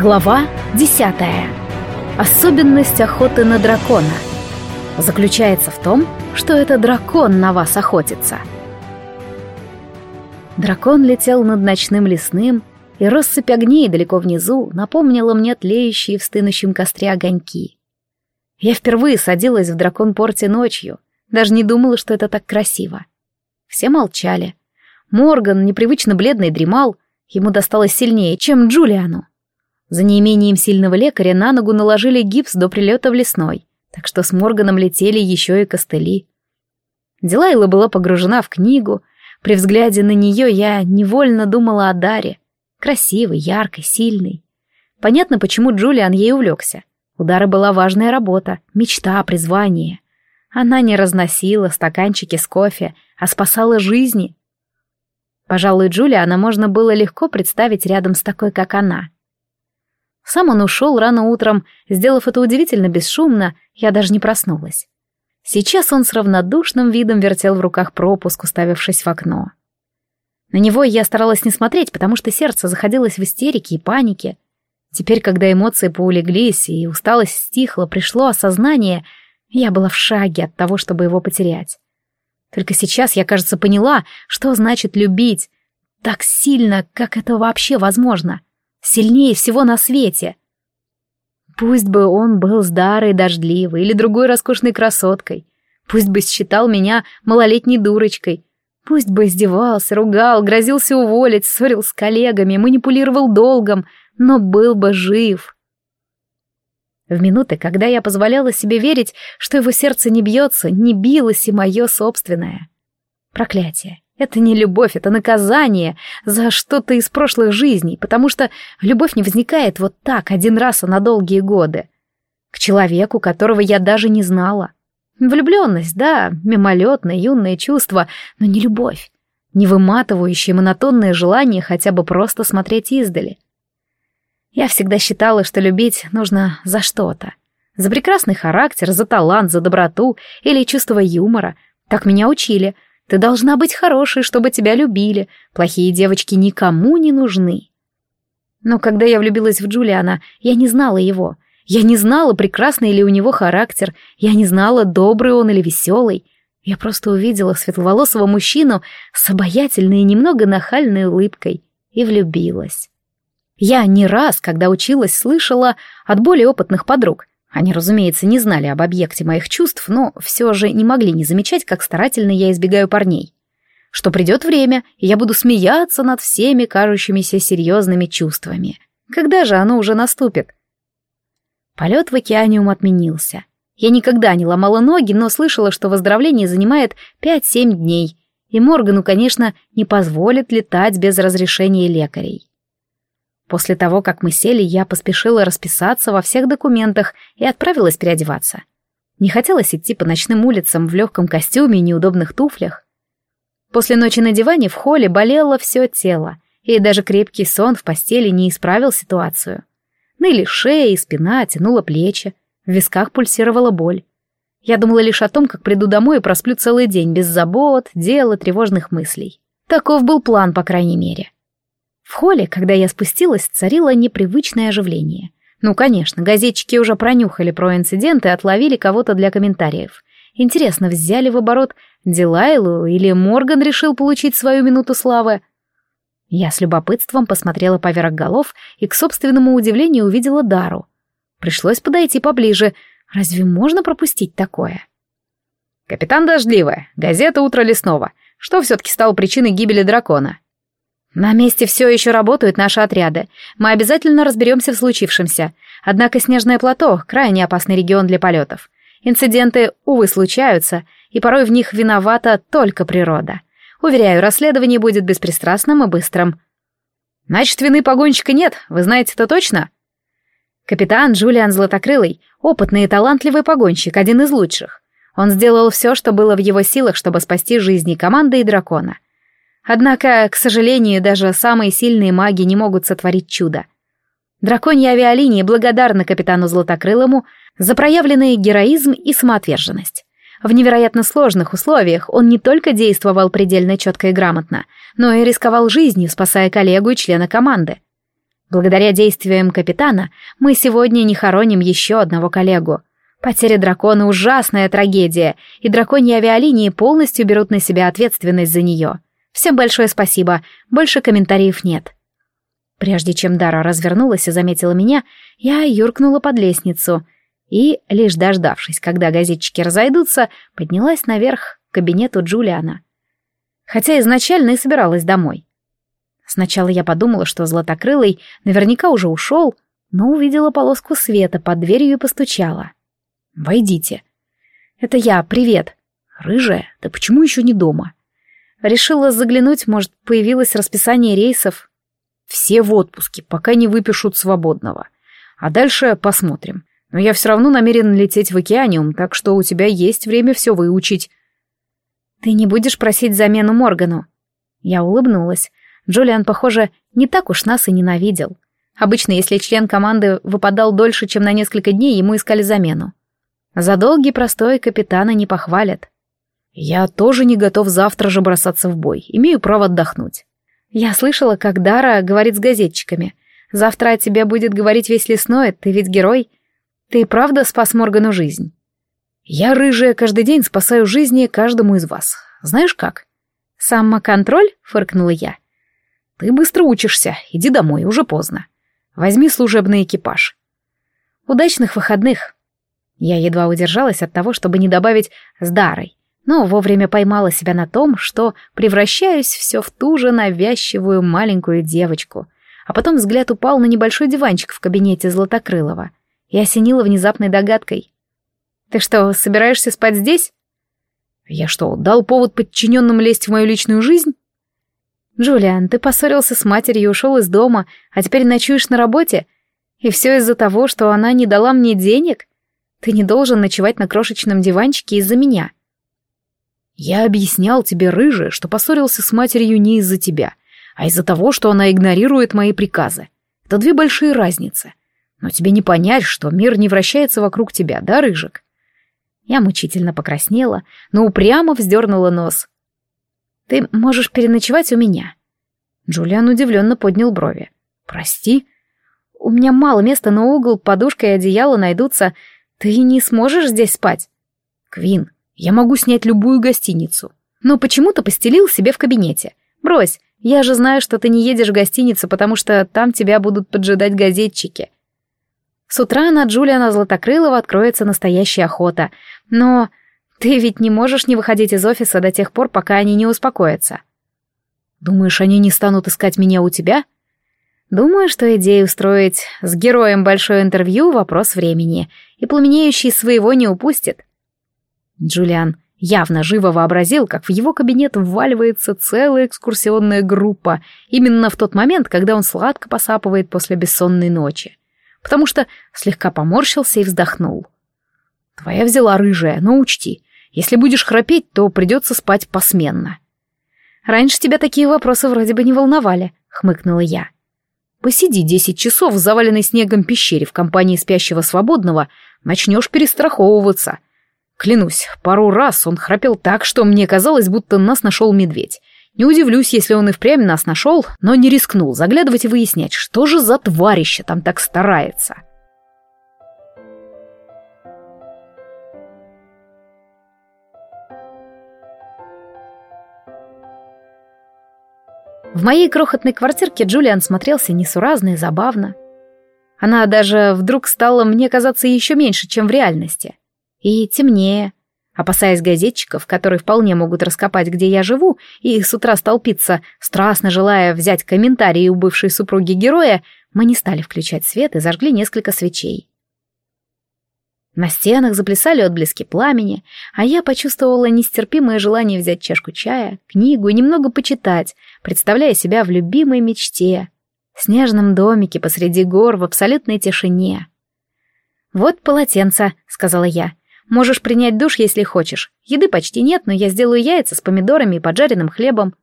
Глава 10. Особенность охоты на дракона. Заключается в том, что это дракон на вас охотится. Дракон летел над ночным лесным, и россыпь огней далеко внизу напомнила мне тлеющие в стынущем костре огоньки. Я впервые садилась в дракон-порте ночью, даже не думала, что это так красиво. Все молчали. Морган, непривычно бледный, дремал, ему досталось сильнее, чем Джулиану. За неимением сильного лекаря на ногу наложили гипс до прилета в лесной, так что с Морганом летели еще и костыли. Дилайла была погружена в книгу. При взгляде на нее я невольно думала о Даре. Красивый, яркой, сильный. Понятно, почему Джулиан ей увлекся. У Дары была важная работа, мечта, призвание. Она не разносила стаканчики с кофе, а спасала жизни. Пожалуй, Джулиана можно было легко представить рядом с такой, как она — сам он ушел рано утром, сделав это удивительно бесшумно, я даже не проснулась. Сейчас он с равнодушным видом вертел в руках пропуск, уставившись в окно. На него я старалась не смотреть, потому что сердце заходилось в истерике и панике. Теперь, когда эмоции поулеглись и усталость стихла, пришло осознание, я была в шаге от того, чтобы его потерять. Только сейчас я, кажется, поняла, что значит любить так сильно, как это вообще возможно — Сильнее всего на свете. Пусть бы он был с Дарой дождливой или другой роскошной красоткой. Пусть бы считал меня малолетней дурочкой. Пусть бы издевался, ругал, грозился уволить, ссорил с коллегами, манипулировал долгом, но был бы жив. В минуты, когда я позволяла себе верить, что его сердце не бьется, не билось и мое собственное. Проклятие. Это не любовь, это наказание за что-то из прошлых жизней, потому что любовь не возникает вот так, один раз, а на долгие годы. К человеку, которого я даже не знала. Влюбленность, да, мимолетное, юное чувство, но не любовь. Не выматывающее монотонное желание хотя бы просто смотреть издали. Я всегда считала, что любить нужно за что-то. За прекрасный характер, за талант, за доброту или чувство юмора. Так меня учили — ты должна быть хорошей, чтобы тебя любили. Плохие девочки никому не нужны. Но когда я влюбилась в Джулиана, я не знала его. Я не знала, прекрасный ли у него характер. Я не знала, добрый он или веселый. Я просто увидела светловолосого мужчину с обаятельной и немного нахальной улыбкой и влюбилась. Я не раз, когда училась, слышала от более опытных подруг. Они, разумеется, не знали об объекте моих чувств, но все же не могли не замечать, как старательно я избегаю парней. Что придет время, и я буду смеяться над всеми кажущимися серьезными чувствами. Когда же оно уже наступит? Полет в океаниум отменился. Я никогда не ломала ноги, но слышала, что выздоровление занимает 5-7 дней, и Моргану, конечно, не позволит летать без разрешения лекарей. После того, как мы сели, я поспешила расписаться во всех документах и отправилась переодеваться. Не хотелось идти по ночным улицам в легком костюме и неудобных туфлях. После ночи на диване в холле болело все тело, и даже крепкий сон в постели не исправил ситуацию. Ныли шея и спина, тянула плечи, в висках пульсировала боль. Я думала лишь о том, как приду домой и просплю целый день без забот, дел и тревожных мыслей. Таков был план, по крайней мере. В холле, когда я спустилась, царило непривычное оживление. Ну, конечно, газетчики уже пронюхали про инцидент и отловили кого-то для комментариев. Интересно, взяли в оборот Дилайлу или Морган решил получить свою минуту славы? Я с любопытством посмотрела поверх голов и, к собственному удивлению, увидела Дару. Пришлось подойти поближе. Разве можно пропустить такое? «Капитан Дождливая, газета «Утро лесного». Что все-таки стало причиной гибели дракона?» На месте все еще работают наши отряды. Мы обязательно разберемся в случившемся. Однако снежное плато — крайне опасный регион для полетов. Инциденты, увы, случаются, и порой в них виновата только природа. Уверяю, расследование будет беспристрастным и быстрым. Значит, вины погонщика нет, вы знаете это точно? Капитан Джулиан Златокрылый — опытный и талантливый погонщик, один из лучших. Он сделал все, что было в его силах, чтобы спасти жизни команды и дракона — Однако, к сожалению, даже самые сильные маги не могут сотворить чудо. Драконья авиалиния благодарна капитану Златокрылому за проявленный героизм и самоотверженность. В невероятно сложных условиях он не только действовал предельно четко и грамотно, но и рисковал жизнью, спасая коллегу и члена команды. Благодаря действиям капитана мы сегодня не хороним еще одного коллегу. Потеря дракона — ужасная трагедия, и драконьи авиалинии полностью берут на себя ответственность за нее. Всем большое спасибо, больше комментариев нет. Прежде чем Дара развернулась и заметила меня, я юркнула под лестницу и, лишь дождавшись, когда газетчики разойдутся, поднялась наверх к кабинету Джулиана. Хотя изначально и собиралась домой. Сначала я подумала, что Златокрылый наверняка уже ушел, но увидела полоску света под дверью и постучала. «Войдите». «Это я, привет». «Рыжая? Да почему еще не дома?» Решила заглянуть, может, появилось расписание рейсов. Все в отпуске, пока не выпишут свободного. А дальше посмотрим. Но я все равно намерен лететь в океаниум, так что у тебя есть время все выучить. Ты не будешь просить замену Моргану? Я улыбнулась. Джулиан, похоже, не так уж нас и ненавидел. Обычно, если член команды выпадал дольше, чем на несколько дней, ему искали замену. За долгий простой капитана не похвалят. Я тоже не готов завтра же бросаться в бой, имею право отдохнуть. Я слышала, как Дара говорит с газетчиками. Завтра о тебе будет говорить весь лесной, ты ведь герой. Ты правда спас Моргану жизнь? Я, рыжая, каждый день спасаю жизни каждому из вас. Знаешь как? Самоконтроль? Фыркнула я. Ты быстро учишься, иди домой, уже поздно. Возьми служебный экипаж. Удачных выходных. Я едва удержалась от того, чтобы не добавить «с Дарой», но вовремя поймала себя на том, что превращаюсь все в ту же навязчивую маленькую девочку. А потом взгляд упал на небольшой диванчик в кабинете Златокрылова и осенила внезапной догадкой. «Ты что, собираешься спать здесь?» «Я что, дал повод подчиненным лезть в мою личную жизнь?» «Джулиан, ты поссорился с матерью и ушел из дома, а теперь ночуешь на работе? И все из-за того, что она не дала мне денег? Ты не должен ночевать на крошечном диванчике из-за меня». Я объяснял тебе, рыжая, что поссорился с матерью не из-за тебя, а из-за того, что она игнорирует мои приказы. Это две большие разницы. Но тебе не понять, что мир не вращается вокруг тебя, да, рыжик? Я мучительно покраснела, но упрямо вздернула нос. Ты можешь переночевать у меня. Джулиан удивленно поднял брови. Прости? У меня мало места, но угол, подушка и одеяло найдутся. Ты не сможешь здесь спать? Квин, я могу снять любую гостиницу. Но почему ты постелил себе в кабинете? Брось, я же знаю, что ты не едешь в гостиницу, потому что там тебя будут поджидать газетчики. С утра на Джулиана Златокрылова откроется настоящая охота. Но ты ведь не можешь не выходить из офиса до тех пор, пока они не успокоятся. Думаешь, они не станут искать меня у тебя? Думаю, что идея устроить с героем большое интервью — вопрос времени, и пламенеющий своего не упустит. Джулиан явно живо вообразил, как в его кабинет вваливается целая экскурсионная группа именно в тот момент, когда он сладко посапывает после бессонной ночи, потому что слегка поморщился и вздохнул. «Твоя взяла рыжая, но учти, если будешь храпеть, то придется спать посменно». «Раньше тебя такие вопросы вроде бы не волновали», — хмыкнула я. «Посиди десять часов в заваленной снегом пещере в компании спящего свободного, начнешь перестраховываться», Клянусь, пару раз он храпел так, что мне казалось, будто нас нашел медведь. Не удивлюсь, если он и впрямь нас нашел, но не рискнул заглядывать и выяснять, что же за тварище там так старается. В моей крохотной квартирке Джулиан смотрелся несуразно и забавно. Она даже вдруг стала мне казаться еще меньше, чем в реальности и темнее. Опасаясь газетчиков, которые вполне могут раскопать, где я живу, и с утра столпиться, страстно желая взять комментарии у бывшей супруги героя, мы не стали включать свет и зажгли несколько свечей. На стенах заплясали отблески пламени, а я почувствовала нестерпимое желание взять чашку чая, книгу и немного почитать, представляя себя в любимой мечте, снежном домике посреди гор в абсолютной тишине. «Вот полотенце», — сказала я, Можешь принять душ, если хочешь. Еды почти нет, но я сделаю яйца с помидорами и поджаренным хлебом.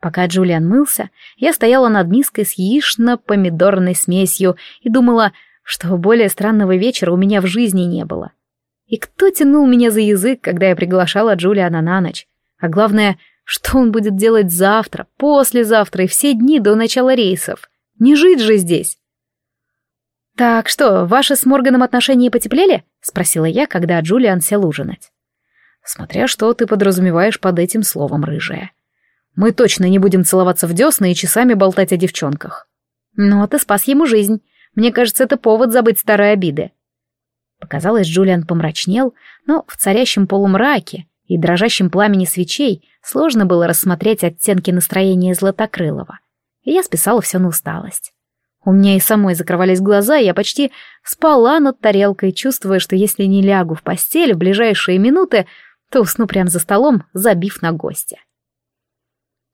Пока Джулиан мылся, я стояла над миской с яично-помидорной смесью и думала, что более странного вечера у меня в жизни не было. И кто тянул меня за язык, когда я приглашала Джулиана на ночь? А главное, что он будет делать завтра, послезавтра и все дни до начала рейсов? Не жить же здесь. «Так что, ваши с Морганом отношения потеплели?» — спросила я, когда Джулиан сел ужинать. «Смотря что ты подразумеваешь под этим словом, рыжая. Мы точно не будем целоваться в десна и часами болтать о девчонках». «Ну, ты спас ему жизнь. Мне кажется, это повод забыть старые обиды». Показалось, Джулиан помрачнел, но в царящем полумраке и дрожащем пламени свечей сложно было рассмотреть оттенки настроения Златокрылова. И я списала все на усталость. У меня и самой закрывались глаза, я почти спала над тарелкой, чувствуя, что если не лягу в постель в ближайшие минуты, то усну прямо за столом, забив на гостя.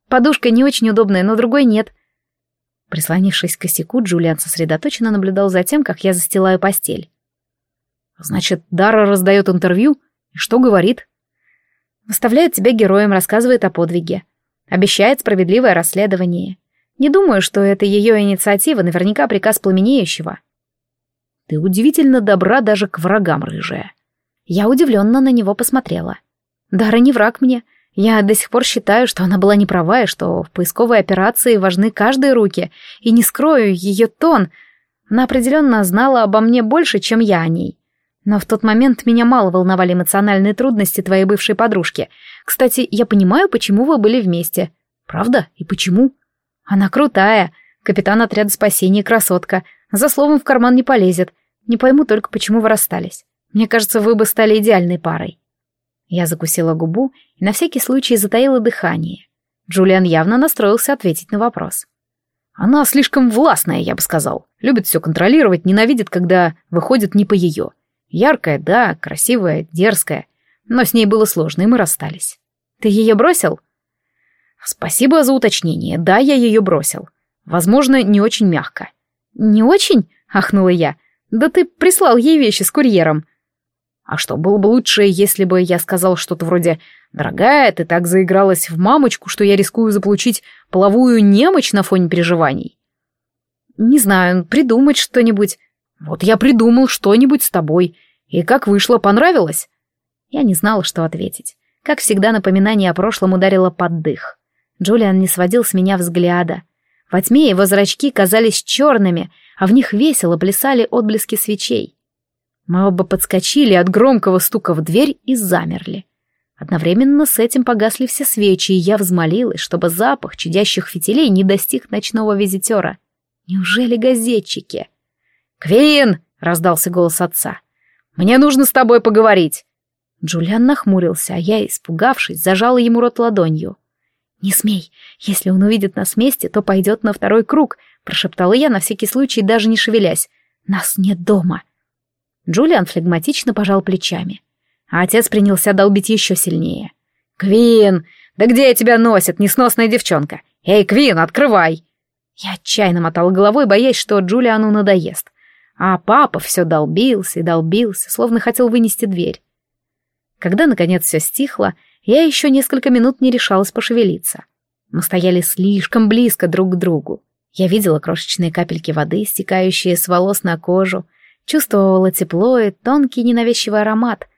Подушка не очень удобная, но другой нет. Прислонившись к косяку, Джулиан сосредоточенно наблюдал за тем, как я застилаю постель. «Значит, Дара раздает интервью? И что говорит?» «Выставляет тебя героем, рассказывает о подвиге. Обещает справедливое расследование. Не думаю, что это ее инициатива, наверняка приказ пламенеющего. Ты удивительно добра даже к врагам, рыжая. Я удивленно на него посмотрела. Дара не враг мне. Я до сих пор считаю, что она была не права, и что в поисковой операции важны каждые руки, и не скрою ее тон. Она определенно знала обо мне больше, чем я о ней. Но в тот момент меня мало волновали эмоциональные трудности твоей бывшей подружки. Кстати, я понимаю, почему вы были вместе. Правда? И почему? Она крутая, капитан отряда спасения, красотка. За словом в карман не полезет. Не пойму только, почему вы расстались. Мне кажется, вы бы стали идеальной парой. Я закусила губу и на всякий случай затаила дыхание. Джулиан явно настроился ответить на вопрос. Она слишком властная, я бы сказал. Любит все контролировать, ненавидит, когда выходит не по ее. Яркая, да, красивая, дерзкая. Но с ней было сложно, и мы расстались. Ты ее бросил? «Спасибо за уточнение. Да, я ее бросил. Возможно, не очень мягко». «Не очень?» — ахнула я. «Да ты прислал ей вещи с курьером». «А что, было бы лучше, если бы я сказал что-то вроде «Дорогая, ты так заигралась в мамочку, что я рискую заполучить половую немочь на фоне переживаний». «Не знаю, придумать что-нибудь». «Вот я придумал что-нибудь с тобой. И как вышло, понравилось?» Я не знала, что ответить. Как всегда, напоминание о прошлом ударило под дых. Джулиан не сводил с меня взгляда. Во тьме его зрачки казались черными, а в них весело плясали отблески свечей. Мы оба подскочили от громкого стука в дверь и замерли. Одновременно с этим погасли все свечи, и я взмолилась, чтобы запах чудящих фитилей не достиг ночного визитера. Неужели газетчики? «Квин!» — раздался голос отца. «Мне нужно с тобой поговорить!» Джулиан нахмурился, а я, испугавшись, зажала ему рот ладонью. «Не смей. Если он увидит нас вместе, то пойдет на второй круг», — прошептала я на всякий случай, даже не шевелясь. «Нас нет дома». Джулиан флегматично пожал плечами. А отец принялся долбить еще сильнее. «Квин! Да где тебя носит, несносная девчонка? Эй, Квин, открывай!» Я отчаянно мотал головой, боясь, что Джулиану надоест. А папа все долбился и долбился, словно хотел вынести дверь. Когда, наконец, все стихло, я еще несколько минут не решалась пошевелиться. Мы стояли слишком близко друг к другу. Я видела крошечные капельки воды, стекающие с волос на кожу, чувствовала тепло и тонкий ненавязчивый аромат.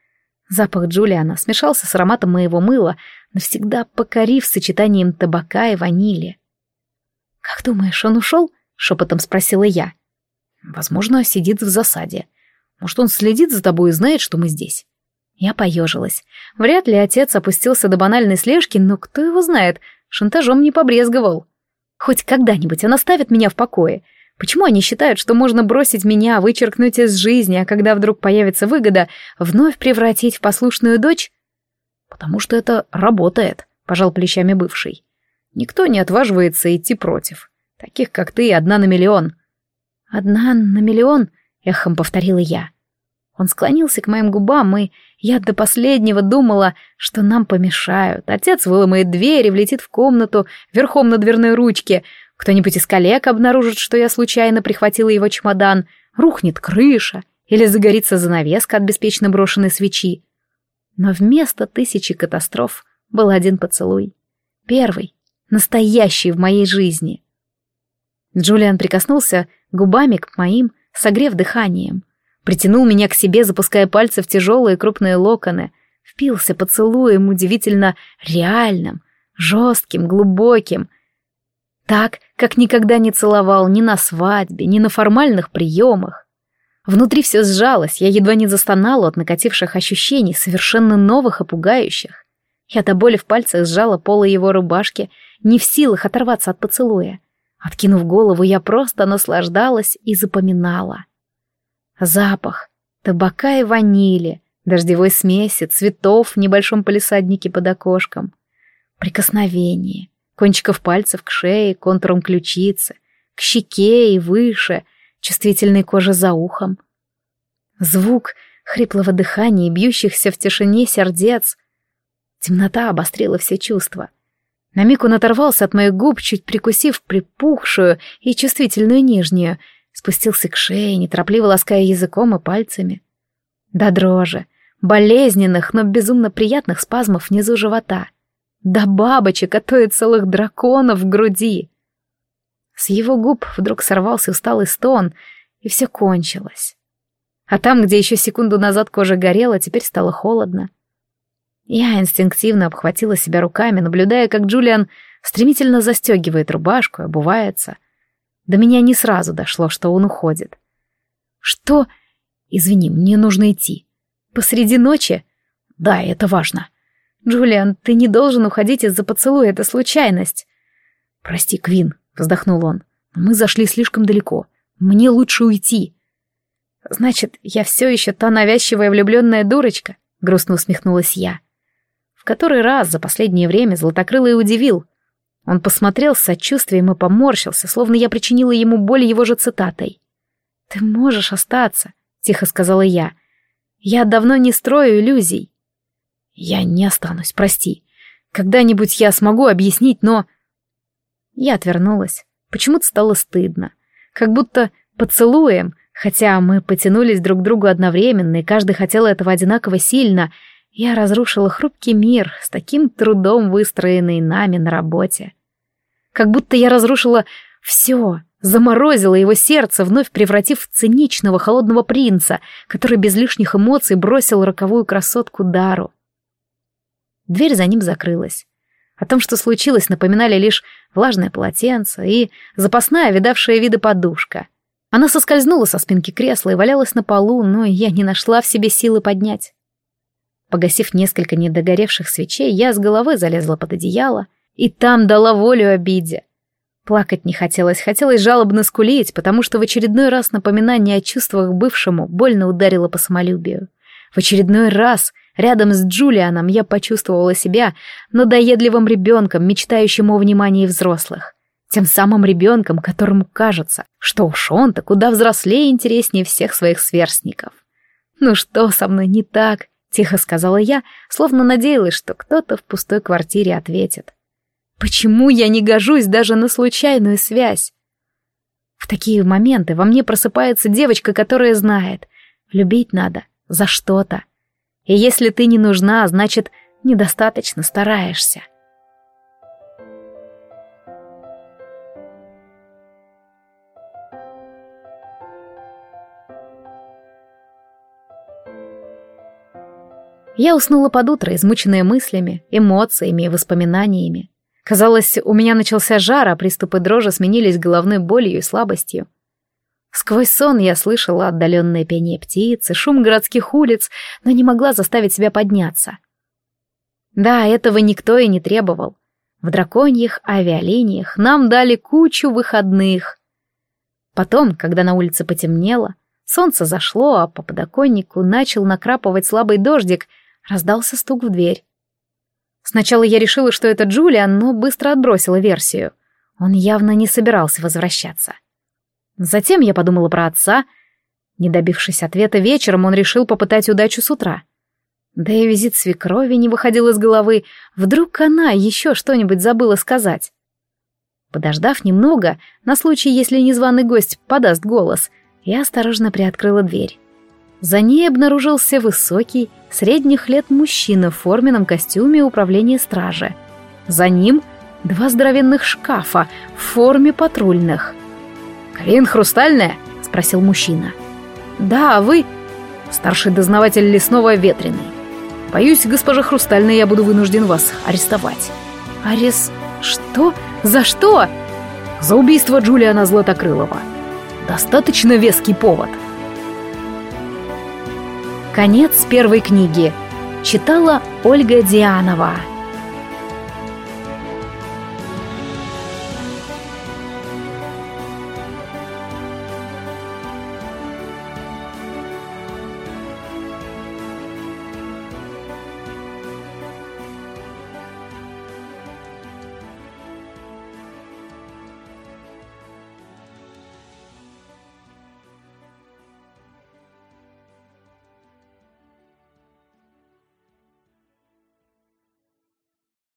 Запах Джулиана смешался с ароматом моего мыла, навсегда покорив сочетанием табака и ванили. «Как думаешь, он ушел?» — шепотом спросила я. «Возможно, сидит в засаде. Может, он следит за тобой и знает, что мы здесь. Я поежилась. Вряд ли отец опустился до банальной слежки, но кто его знает, шантажом не побрезговал. Хоть когда-нибудь он оставит меня в покое. Почему они считают, что можно бросить меня, вычеркнуть из жизни, а когда вдруг появится выгода, вновь превратить в послушную дочь? Потому что это работает, пожал плечами бывший. Никто не отваживается идти против. Таких, как ты, одна на миллион. Одна на миллион, эхом повторила я. Он склонился к моим губам, и я до последнего думала, что нам помешают. Отец выломает дверь и влетит в комнату верхом на дверной ручке. Кто-нибудь из коллег обнаружит, что я случайно прихватила его чемодан. Рухнет крыша или загорится занавеска от беспечно брошенной свечи. Но вместо тысячи катастроф был один поцелуй. Первый, настоящий в моей жизни. Джулиан прикоснулся губами к моим, согрев дыханием притянул меня к себе, запуская пальцы в тяжелые крупные локоны, впился поцелуем удивительно реальным, жестким, глубоким. Так, как никогда не целовал ни на свадьбе, ни на формальных приемах. Внутри все сжалось, я едва не застонала от накативших ощущений, совершенно новых и пугающих. Я до боли в пальцах сжала полы его рубашки, не в силах оторваться от поцелуя. Откинув голову, я просто наслаждалась и запоминала. Запах табака и ванили, дождевой смеси, цветов в небольшом палисаднике под окошком. Прикосновение, кончиков пальцев к шее, контуром ключицы, к щеке и выше, чувствительной кожи за ухом. Звук хриплого дыхания и бьющихся в тишине сердец. Темнота обострила все чувства. На миг он оторвался от моих губ, чуть прикусив припухшую и чувствительную нижнюю, спустился к шее, неторопливо лаская языком и пальцами. До дрожи, болезненных, но безумно приятных спазмов внизу живота. До бабочек, а то и целых драконов в груди. С его губ вдруг сорвался усталый стон, и все кончилось. А там, где еще секунду назад кожа горела, теперь стало холодно. Я инстинктивно обхватила себя руками, наблюдая, как Джулиан стремительно застегивает рубашку, обувается. До меня не сразу дошло, что он уходит. «Что?» «Извини, мне нужно идти». «Посреди ночи?» «Да, это важно». «Джулиан, ты не должен уходить из-за поцелуя, это случайность». «Прости, Квин, вздохнул он. Мы зашли слишком далеко. Мне лучше уйти. Значит, я все еще та навязчивая влюбленная дурочка, грустно усмехнулась я. В который раз за последнее время Златокрылый удивил. Он посмотрел с сочувствием и поморщился, словно я причинила ему боль его же цитатой. «Ты можешь остаться», — тихо сказала я. «Я давно не строю иллюзий». «Я не останусь, прости. Когда-нибудь я смогу объяснить, но...» Я отвернулась. Почему-то стало стыдно. Как будто поцелуем, хотя мы потянулись друг к другу одновременно, и каждый хотел этого одинаково сильно, я разрушила хрупкий мир, с таким трудом выстроенный нами на работе. Как будто я разрушила все, заморозила его сердце, вновь превратив в циничного холодного принца, который без лишних эмоций бросил роковую красотку Дару. Дверь за ним закрылась. О том, что случилось, напоминали лишь влажное полотенце и запасная, видавшая виды подушка. Она соскользнула со спинки кресла и валялась на полу, но я не нашла в себе силы поднять. Погасив несколько недогоревших свечей, я с головы залезла под одеяло и там дала волю обиде. Плакать не хотелось, хотелось жалобно скулить, потому что в очередной раз напоминание о чувствах бывшему больно ударило по самолюбию. В очередной раз Рядом с Джулианом я почувствовала себя надоедливым ребенком, мечтающим о внимании взрослых. Тем самым ребенком, которому кажется, что уж он-то куда взрослее и интереснее всех своих сверстников. «Ну что со мной не так?» — тихо сказала я, словно надеялась, что кто-то в пустой квартире ответит. «Почему я не гожусь даже на случайную связь?» В такие моменты во мне просыпается девочка, которая знает, любить надо за что-то, и если ты не нужна, значит, недостаточно стараешься. Я уснула под утро, измученная мыслями, эмоциями и воспоминаниями. Казалось, у меня начался жар, а приступы дрожи сменились головной болью и слабостью. Сквозь сон я слышала отдаленное пение птиц и шум городских улиц, но не могла заставить себя подняться. Да, этого никто и не требовал. В драконьих авиалиниях нам дали кучу выходных. Потом, когда на улице потемнело, солнце зашло, а по подоконнику начал накрапывать слабый дождик, раздался стук в дверь. Сначала я решила, что это Джулиан, но быстро отбросила версию. Он явно не собирался возвращаться. — Затем я подумала про отца. Не добившись ответа вечером, он решил попытать удачу с утра. Да и визит свекрови не выходил из головы. Вдруг она еще что-нибудь забыла сказать. Подождав немного, на случай, если незваный гость подаст голос, я осторожно приоткрыла дверь. За ней обнаружился высокий, средних лет мужчина в форменном костюме управления стражи. За ним два здоровенных шкафа в форме патрульных. «Квин Хрустальная?» — спросил мужчина. «Да, а вы...» «Старший дознаватель лесного ветреный. Боюсь, госпожа Хрустальная, я буду вынужден вас арестовать». «Арес... что? За что?» за убийство Джулиана Златокрылова. Достаточно веский повод. Конец первой книги. Читала Ольга Дианова.